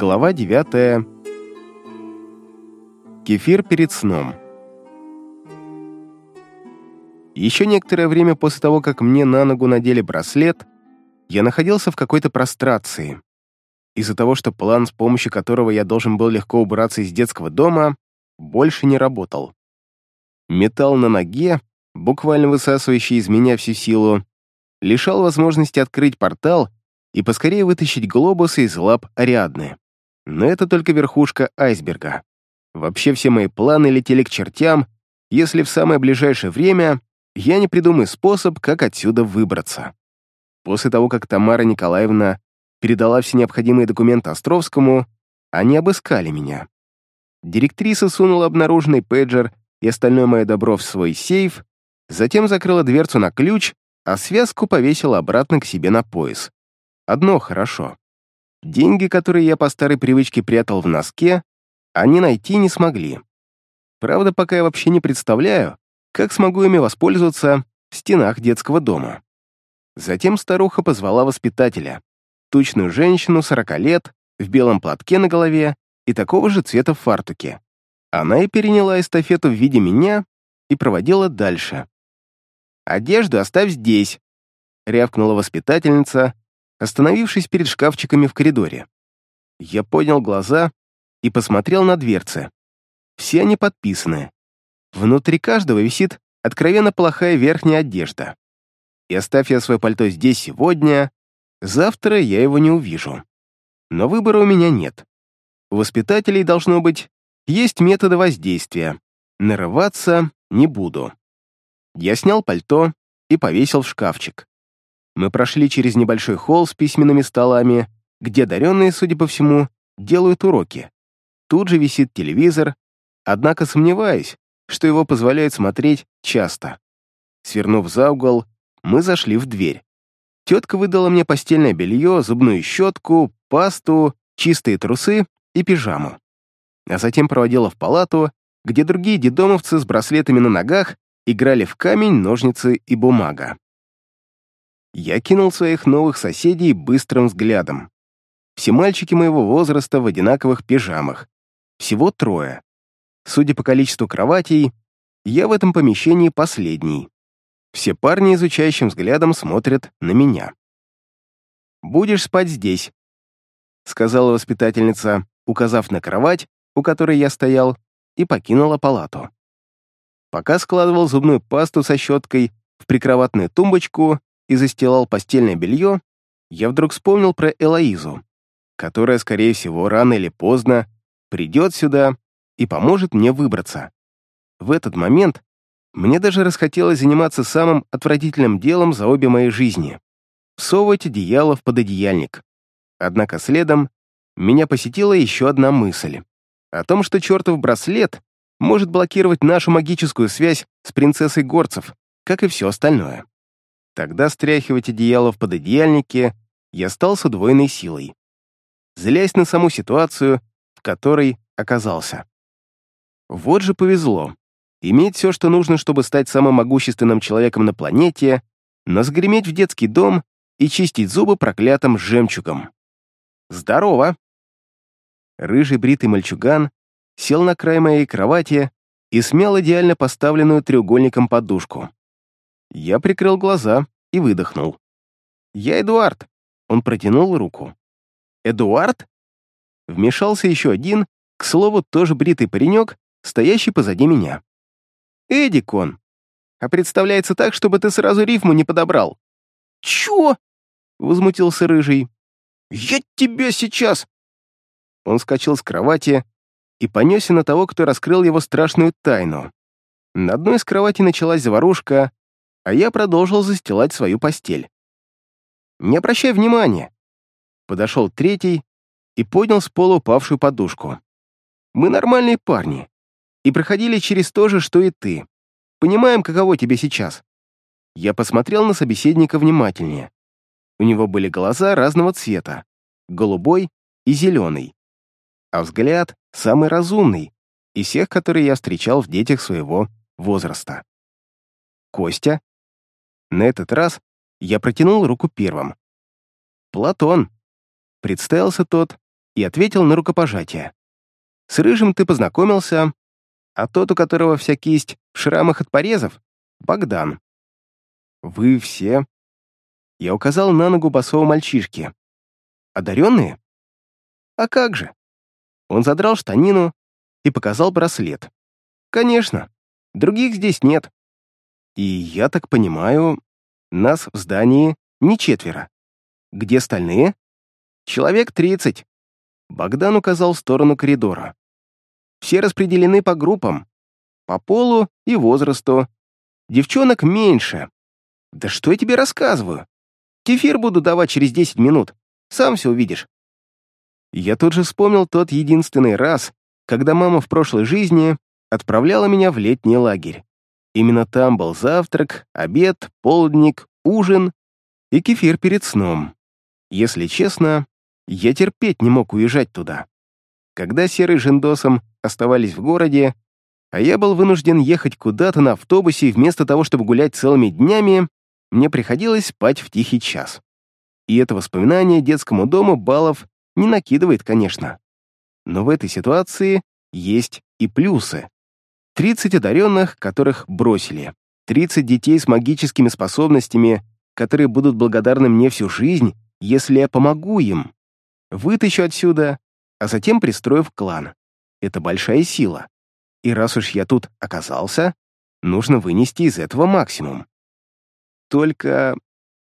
Глава 9. Кефир перед сном. Еще некоторое время после того, как мне на ногу надели браслет, я находился в какой-то прострации. Из-за того, что план, с помощью которого я должен был легко убраться из детского дома, больше не работал. Металл на ноге, буквально высасывающий из меня всю силу, лишал возможности открыть портал и поскорее вытащить глобусы из лап Ариадны. Но это только верхушка айсберга. Вообще все мои планы летели к чертям, если в самое ближайшее время я не придумаю способ, как отсюда выбраться. После того, как Тамара Николаевна передала все необходимые документы Островскому, они обыскали меня. Директриса сунула обнаруженный пейджер и остальное мое добро в свой сейф, затем закрыла дверцу на ключ, а связку повесила обратно к себе на пояс. Одно хорошо. Деньги, которые я по старой привычке прятал в носке, они найти не смогли. Правда, пока я вообще не представляю, как смогу ими воспользоваться в стенах детского дома. Затем старуха позвала воспитателя, тучную женщину 40 лет, в белом платке на голове и такого же цвета в фартуке. Она и переняла эстафету в виде меня и проводила дальше. «Одежду оставь здесь», — рявкнула воспитательница, остановившись перед шкафчиками в коридоре. Я поднял глаза и посмотрел на дверцы. Все они подписаны. Внутри каждого висит откровенно плохая верхняя одежда. И оставь я свое пальто здесь сегодня, завтра я его не увижу. Но выбора у меня нет. У воспитателей, должно быть, есть методы воздействия. Нарываться не буду. Я снял пальто и повесил в шкафчик. Мы прошли через небольшой холл с письменными столами, где одаренные, судя по всему, делают уроки. Тут же висит телевизор, однако сомневаюсь, что его позволяют смотреть часто. Свернув за угол, мы зашли в дверь. Тетка выдала мне постельное белье, зубную щетку, пасту, чистые трусы и пижаму. А затем проводила в палату, где другие дедомовцы с браслетами на ногах играли в камень, ножницы и бумага. Я кинул своих новых соседей быстрым взглядом. Все мальчики моего возраста в одинаковых пижамах. Всего трое. Судя по количеству кроватей, я в этом помещении последний. Все парни изучающим взглядом смотрят на меня. «Будешь спать здесь», — сказала воспитательница, указав на кровать, у которой я стоял, и покинула палату. Пока складывал зубную пасту со щеткой в прикроватную тумбочку и застилал постельное белье, я вдруг вспомнил про Элоизу, которая, скорее всего, рано или поздно придет сюда и поможет мне выбраться. В этот момент мне даже расхотелось заниматься самым отвратительным делом за обе мои жизни — всовывать одеяло в пододеяльник. Однако следом меня посетила еще одна мысль о том, что чертов браслет может блокировать нашу магическую связь с принцессой горцев, как и все остальное. Тогда стряхивать одеяло в пододеяльнике я стал с удвоенной силой, злясь на саму ситуацию, в которой оказался. Вот же повезло. Иметь все, что нужно, чтобы стать самым могущественным человеком на планете, но сгреметь в детский дом и чистить зубы проклятым жемчугом. «Здорово!» Рыжий бритый мальчуган сел на край моей кровати и смял идеально поставленную треугольником подушку. Я прикрыл глаза и выдохнул. «Я Эдуард!» Он протянул руку. «Эдуард?» Вмешался еще один, к слову, тоже бритый паренек, стоящий позади меня. «Эдик он. А представляется так, чтобы ты сразу рифму не подобрал». «Чё?» — возмутился Рыжий. «Я тебя сейчас...» Он скачал с кровати и понесся на того, кто раскрыл его страшную тайну. На одной из кровати началась заварушка, а я продолжил застилать свою постель. «Не обращай внимания!» Подошел третий и поднял с пола упавшую подушку. «Мы нормальные парни и проходили через то же, что и ты. Понимаем, каково тебе сейчас». Я посмотрел на собеседника внимательнее. У него были глаза разного цвета, голубой и зеленый а взгляд самый разумный из всех, которые я встречал в детях своего возраста. Костя. На этот раз я протянул руку первым. Платон. Представился тот и ответил на рукопожатие. «С Рыжим ты познакомился, а тот, у которого вся кисть в шрамах от порезов, — Богдан. Вы все...» Я указал на ногу босого мальчишки. «Одаренные?» «А как же?» Он задрал штанину и показал браслет. «Конечно, других здесь нет. И я так понимаю, нас в здании не четверо. Где остальные? Человек тридцать. Богдан указал в сторону коридора. Все распределены по группам, по полу и возрасту. Девчонок меньше. Да что я тебе рассказываю? Кефир буду давать через десять минут. Сам все увидишь. Я тут же вспомнил тот единственный раз, когда мама в прошлой жизни отправляла меня в летний лагерь. Именно там был завтрак, обед, полдник, ужин и кефир перед сном. Если честно, я терпеть не мог уезжать туда. Когда Серый с Жендосом оставались в городе, а я был вынужден ехать куда-то на автобусе, вместо того, чтобы гулять целыми днями, мне приходилось спать в тихий час. И это воспоминание детскому дому баллов не накидывает, конечно. Но в этой ситуации есть и плюсы. 30 одаренных, которых бросили. 30 детей с магическими способностями, которые будут благодарны мне всю жизнь, если я помогу им. Вытащу отсюда, а затем пристрою в клан. Это большая сила. И раз уж я тут оказался, нужно вынести из этого максимум. Только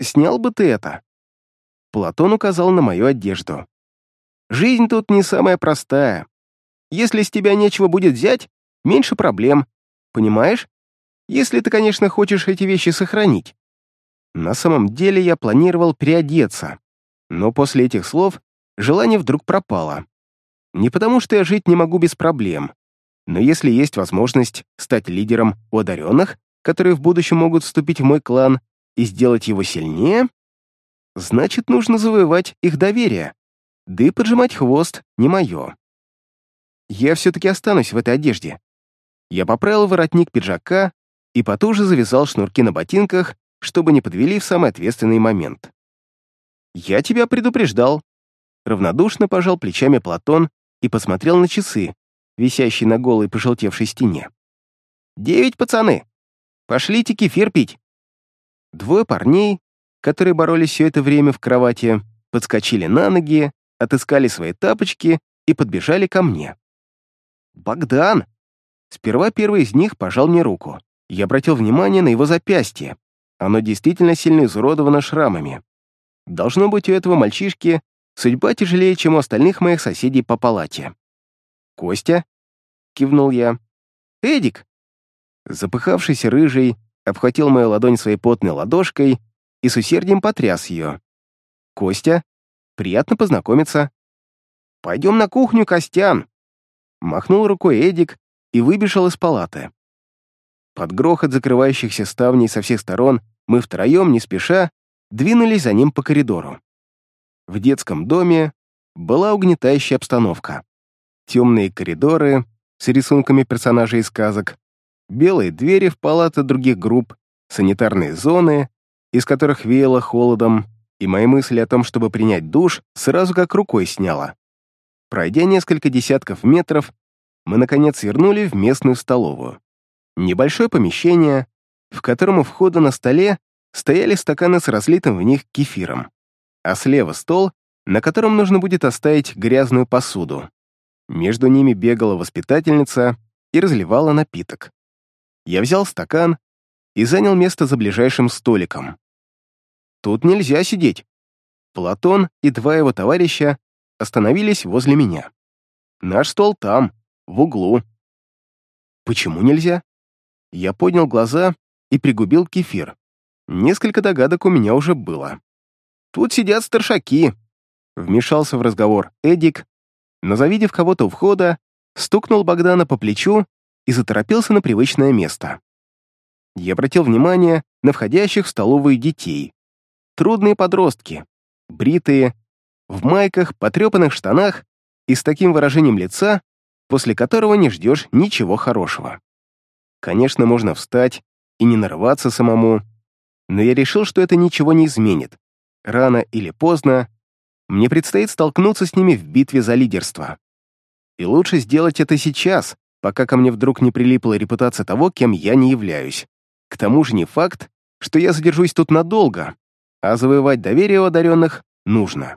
снял бы ты это. Платон указал на мою одежду. Жизнь тут не самая простая. Если с тебя нечего будет взять, меньше проблем, понимаешь? Если ты, конечно, хочешь эти вещи сохранить. На самом деле я планировал переодеться, но после этих слов желание вдруг пропало. Не потому, что я жить не могу без проблем, но если есть возможность стать лидером у одаренных, которые в будущем могут вступить в мой клан и сделать его сильнее, значит, нужно завоевать их доверие. Да и поджимать хвост не мое. Я все-таки останусь в этой одежде. Я поправил воротник пиджака и потуже завязал шнурки на ботинках, чтобы не подвели в самый ответственный момент. «Я тебя предупреждал», — равнодушно пожал плечами Платон и посмотрел на часы, висящие на голой пожелтевшей стене. «Девять, пацаны! Пошлите кефир пить!» Двое парней, которые боролись все это время в кровати, подскочили на ноги, отыскали свои тапочки и подбежали ко мне. «Богдан!» Сперва первый из них пожал мне руку. Я обратил внимание на его запястье. Оно действительно сильно изуродовано шрамами. Должно быть, у этого мальчишки судьба тяжелее, чем у остальных моих соседей по палате. «Костя?» — кивнул я. «Эдик!» Запыхавшийся рыжий обхватил мою ладонь своей потной ладошкой и с усердием потряс ее. «Костя, приятно познакомиться». «Пойдем на кухню, Костян!» Махнул рукой Эдик и выбежал из палаты. Под грохот закрывающихся ставней со всех сторон мы втроем, не спеша, двинулись за ним по коридору. В детском доме была угнетающая обстановка. Темные коридоры с рисунками персонажей из сказок, белые двери в палаты других групп, санитарные зоны, из которых веяло холодом, и мои мысли о том, чтобы принять душ, сразу как рукой сняло. Пройдя несколько десятков метров, мы, наконец, вернули в местную столовую. Небольшое помещение, в котором у входа на столе стояли стаканы с разлитым в них кефиром, а слева стол, на котором нужно будет оставить грязную посуду. Между ними бегала воспитательница и разливала напиток. Я взял стакан и занял место за ближайшим столиком. Тут нельзя сидеть. Платон и два его товарища остановились возле меня. Наш стол там, в углу. Почему нельзя? Я поднял глаза и пригубил кефир. Несколько догадок у меня уже было. «Тут сидят старшаки», — вмешался в разговор Эдик, но, завидев кого-то у входа, стукнул Богдана по плечу и заторопился на привычное место. Я обратил внимание на входящих в столовую детей. Трудные подростки, бритые, в майках, потрепанных штанах и с таким выражением лица, после которого не ждешь ничего хорошего. Конечно, можно встать и не нарываться самому, но я решил, что это ничего не изменит. Рано или поздно мне предстоит столкнуться с ними в битве за лидерство. И лучше сделать это сейчас, пока ко мне вдруг не прилипла репутация того, кем я не являюсь. К тому же не факт, что я задержусь тут надолго, а завоевать доверие у одаренных нужно.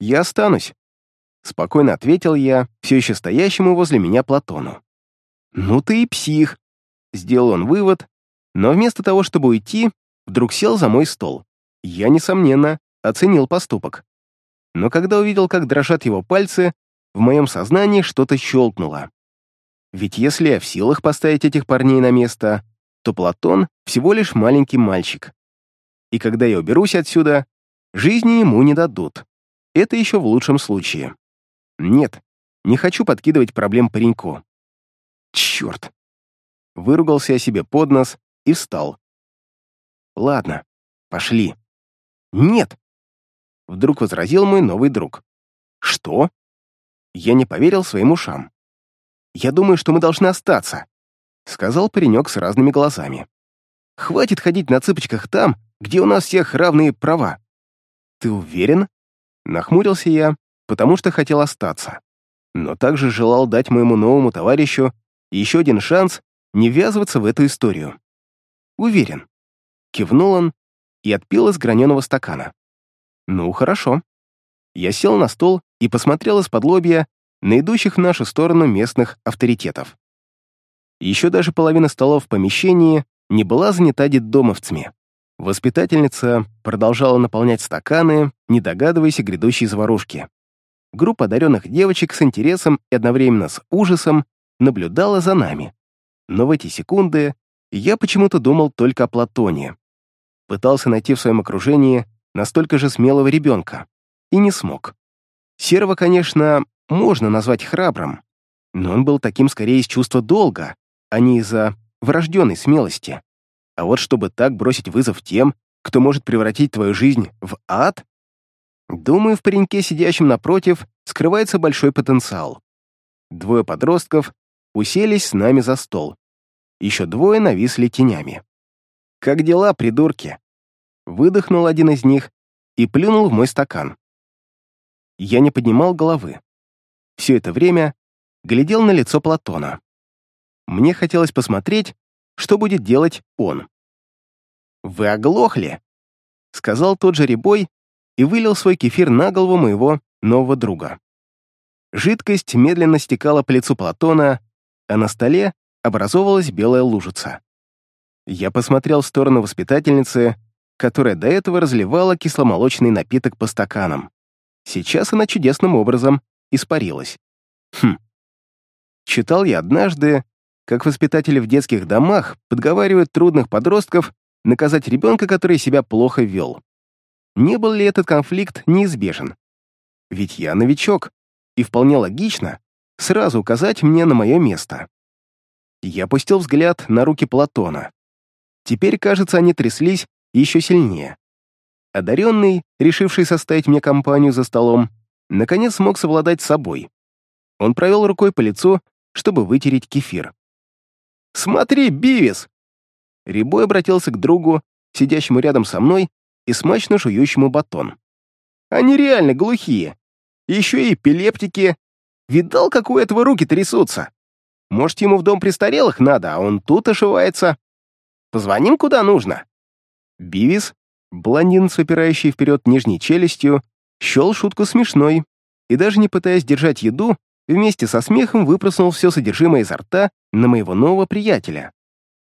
«Я останусь», — спокойно ответил я, все еще стоящему возле меня Платону. «Ну ты и псих», — сделал он вывод, но вместо того, чтобы уйти, вдруг сел за мой стол. Я, несомненно, оценил поступок. Но когда увидел, как дрожат его пальцы, в моем сознании что-то щелкнуло. Ведь если я в силах поставить этих парней на место, то Платон всего лишь маленький мальчик. И когда я уберусь отсюда, жизни ему не дадут. Это еще в лучшем случае. Нет, не хочу подкидывать проблем пареньку. Черт! Выругался я себе под нос и встал. Ладно, пошли. Нет! Вдруг возразил мой новый друг. Что? Я не поверил своим ушам. «Я думаю, что мы должны остаться», — сказал паренек с разными глазами. «Хватит ходить на цыпочках там, где у нас всех равные права». «Ты уверен?» — нахмурился я, потому что хотел остаться, но также желал дать моему новому товарищу еще один шанс не ввязываться в эту историю. «Уверен», — кивнул он и отпил из граненого стакана. «Ну, хорошо». Я сел на стол и посмотрел из-под лобья на идущих в нашу сторону местных авторитетов. Еще даже половина столов в помещении не была занята детдомовцами. Воспитательница продолжала наполнять стаканы, не догадываясь о грядущей заварушке. Группа одаренных девочек с интересом и одновременно с ужасом наблюдала за нами. Но в эти секунды я почему-то думал только о Платоне. Пытался найти в своем окружении настолько же смелого ребенка. И не смог. Серого, конечно, можно назвать храбрым, но он был таким скорее из чувства долга, а не из-за врожденной смелости. А вот чтобы так бросить вызов тем, кто может превратить твою жизнь в ад, думаю, в пареньке, сидящем напротив, скрывается большой потенциал. Двое подростков уселись с нами за стол. Еще двое нависли тенями. «Как дела, придурки?» Выдохнул один из них и плюнул в мой стакан. Я не поднимал головы. Все это время глядел на лицо Платона. Мне хотелось посмотреть, что будет делать он. «Вы оглохли!» — сказал тот же Рябой и вылил свой кефир на голову моего нового друга. Жидкость медленно стекала по лицу Платона, а на столе образовалась белая лужица. Я посмотрел в сторону воспитательницы, которая до этого разливала кисломолочный напиток по стаканам. Сейчас она чудесным образом испарилась. Хм. Читал я однажды, как воспитатели в детских домах подговаривают трудных подростков наказать ребенка, который себя плохо вел. Не был ли этот конфликт неизбежен? Ведь я новичок, и вполне логично сразу указать мне на мое место. Я опустил взгляд на руки Платона. Теперь, кажется, они тряслись еще сильнее. Одаренный, решивший составить мне компанию за столом, наконец смог совладать с собой. Он провел рукой по лицу, чтобы вытереть кефир. «Смотри, Бивис!» Рябой обратился к другу, сидящему рядом со мной и смачно жующему батон. «Они реально глухие. Еще и эпилептики. Видал, как у этого руки трясутся? Может, ему в дом престарелых надо, а он тут ошивается? Позвоним куда нужно?» Бивис, блондин с выпирающей вперед нижней челюстью, счел шутку смешной и, даже не пытаясь держать еду, вместе со смехом выпроснул все содержимое изо рта на моего нового приятеля.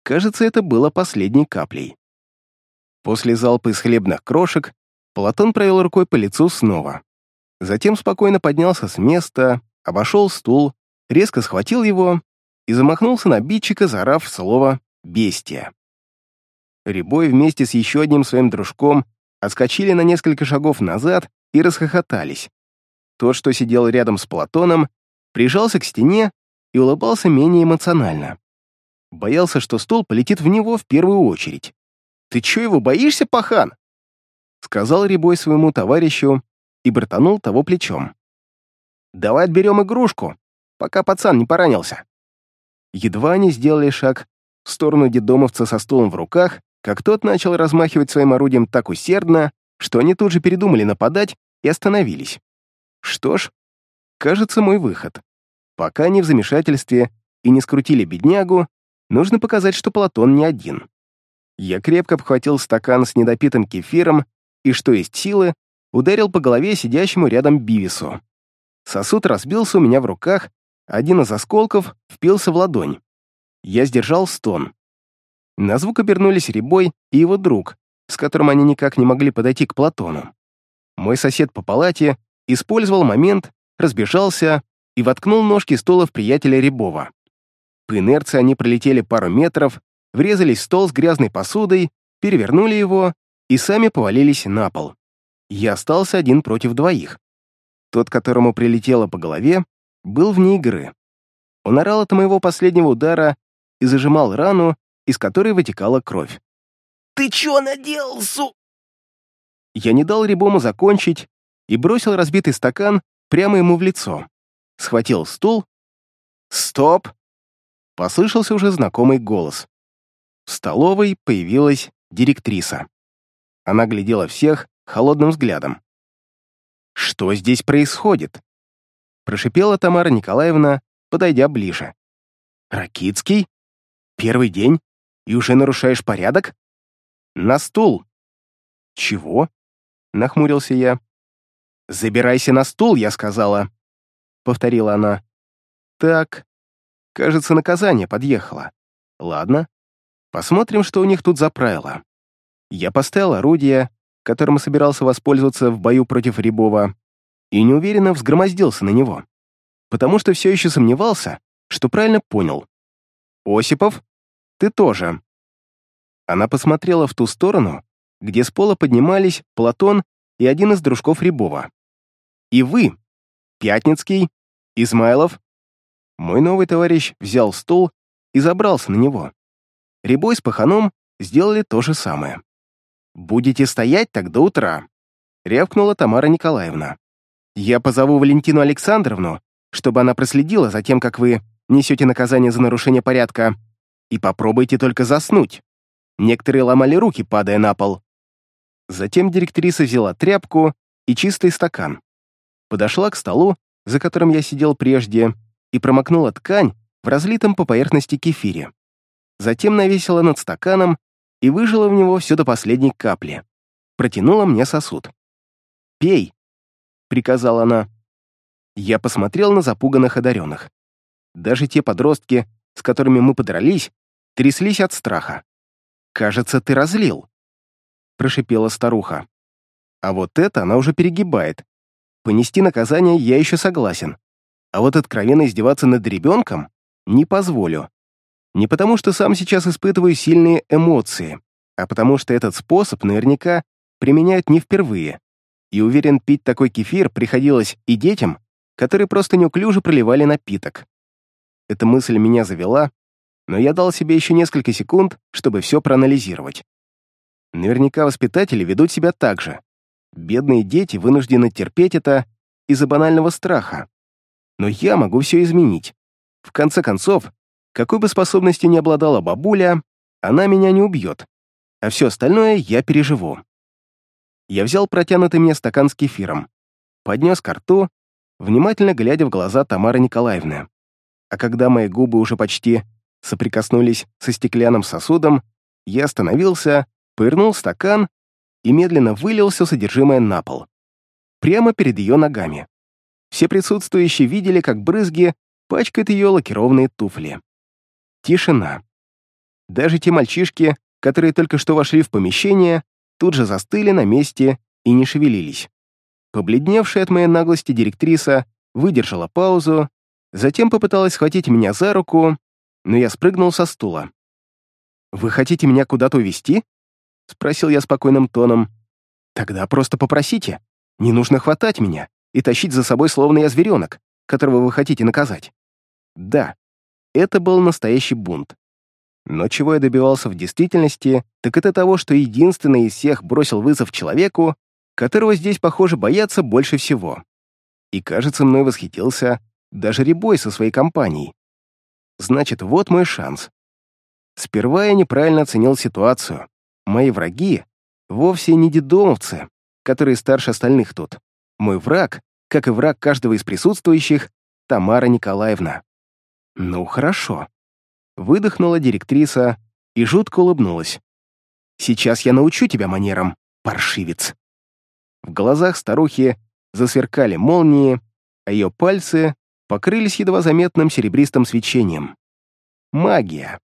Кажется, это было последней каплей. После залпа из хлебных крошек Платон провел рукой по лицу снова. Затем спокойно поднялся с места, обошел стул, резко схватил его и замахнулся на обидчика, заорав слово «бестия». Рябой вместе с еще одним своим дружком отскочили на несколько шагов назад и расхохотались. Тот, что сидел рядом с Платоном, прижался к стене и улыбался менее эмоционально. Боялся, что стол полетит в него в первую очередь. «Ты чё его боишься, пахан?» Сказал Рябой своему товарищу и братанул того плечом. «Давай отберем игрушку, пока пацан не поранился». Едва они сделали шаг в сторону дедомовца со стулом в руках, как тот начал размахивать своим орудием так усердно, что они тут же передумали нападать и остановились. Что ж, кажется, мой выход. Пока они в замешательстве и не скрутили беднягу, нужно показать, что Платон не один. Я крепко обхватил стакан с недопитым кефиром и, что есть силы, ударил по голове сидящему рядом Бивису. Сосуд разбился у меня в руках, один из осколков впился в ладонь. Я сдержал стон. На звук обернулись Рябой и его друг, с которым они никак не могли подойти к Платону. Мой сосед по палате использовал момент, разбежался и воткнул ножки стула в приятеля Рябова. По инерции они пролетели пару метров, врезались в стол с грязной посудой, перевернули его и сами повалились на пол. Я остался один против двоих. Тот, которому прилетело по голове, был вне игры. Он орал от моего последнего удара и зажимал рану, из которой вытекала кровь. «Ты чё наделал, су...» Я не дал Рябому закончить и бросил разбитый стакан прямо ему в лицо. Схватил стул. «Стоп!» Послышался уже знакомый голос. В столовой появилась директриса. Она глядела всех холодным взглядом. «Что здесь происходит?» Прошипела Тамара Николаевна, подойдя ближе. «Ракицкий? Первый день? И уже нарушаешь порядок? На стул!» «Чего?» — нахмурился я. «Забирайся на стул», — я сказала. Повторила она. «Так, кажется, наказание подъехало. Ладно, посмотрим, что у них тут за правила». Я поставил орудие, которым собирался воспользоваться в бою против Рябова, и неуверенно взгромоздился на него, потому что все еще сомневался, что правильно понял. «Осипов, ты тоже». Она посмотрела в ту сторону, где с пола поднимались Платон и один из дружков Рябова. «И вы, Пятницкий, Измайлов». Мой новый товарищ взял стул и забрался на него. Рябой с Паханом сделали то же самое. «Будете стоять так до утра», — рявкнула Тамара Николаевна. «Я позову Валентину Александровну, чтобы она проследила за тем, как вы несете наказание за нарушение порядка, и попробуйте только заснуть». Некоторые ломали руки, падая на пол. Затем директриса взяла тряпку и чистый стакан. Подошла к столу, за которым я сидел прежде, и промокнула ткань в разлитом по поверхности кефире. Затем навесила над стаканом и выжила в него все до последней капли. Протянула мне сосуд. «Пей», — приказала она. Я посмотрел на запуганных одаренных. Даже те подростки, с которыми мы подрались, тряслись от страха. «Кажется, ты разлил», — прошипела старуха. А вот это она уже перегибает. Понести наказание я еще согласен. А вот откровенно издеваться над ребенком не позволю. Не потому, что сам сейчас испытываю сильные эмоции, а потому что этот способ наверняка применяют не впервые. И уверен, пить такой кефир приходилось и детям, которые просто неуклюже проливали напиток. Эта мысль меня завела, но я дал себе еще несколько секунд, чтобы все проанализировать. Наверняка воспитатели ведут себя так же. Бедные дети вынуждены терпеть это из-за банального страха. Но я могу все изменить. В конце концов, какой бы способностью ни обладала бабуля, она меня не убьет, а все остальное я переживу. Я взял протянутый мне стакан с кефиром, поднес ко рту, внимательно глядя в глаза Тамары Николаевны. А когда мои губы уже почти соприкоснулись со стеклянным сосудом, я остановился, повернул стакан и медленно вылил все содержимое на пол. Прямо перед ее ногами. Все присутствующие видели, как брызги пачкают ее лакированные туфли. Тишина. Даже те мальчишки, которые только что вошли в помещение, тут же застыли на месте и не шевелились. Побледневшая от моей наглости директриса выдержала паузу, затем попыталась схватить меня за руку, но я спрыгнул со стула. «Вы хотите меня куда-то увезти?» — спросил я спокойным тоном. «Тогда просто попросите. Не нужно хватать меня и тащить за собой, словно я зверенок, которого вы хотите наказать. Да, это был настоящий бунт. Но чего я добивался в действительности, так это того, что единственный из всех бросил вызов человеку, которого здесь, похоже, боятся больше всего. И, кажется, мной восхитился даже Рябой со своей компанией. Значит, вот мой шанс. Сперва я неправильно оценил ситуацию. Мои враги вовсе не дедомовцы, которые старше остальных тут. Мой враг, как и враг каждого из присутствующих, Тамара Николаевна. Ну, хорошо. Выдохнула директриса и жутко улыбнулась. Сейчас я научу тебя манерам, паршивец. В глазах старухи засверкали молнии, а ее пальцы покрылись едва заметным серебристым свечением. Магия.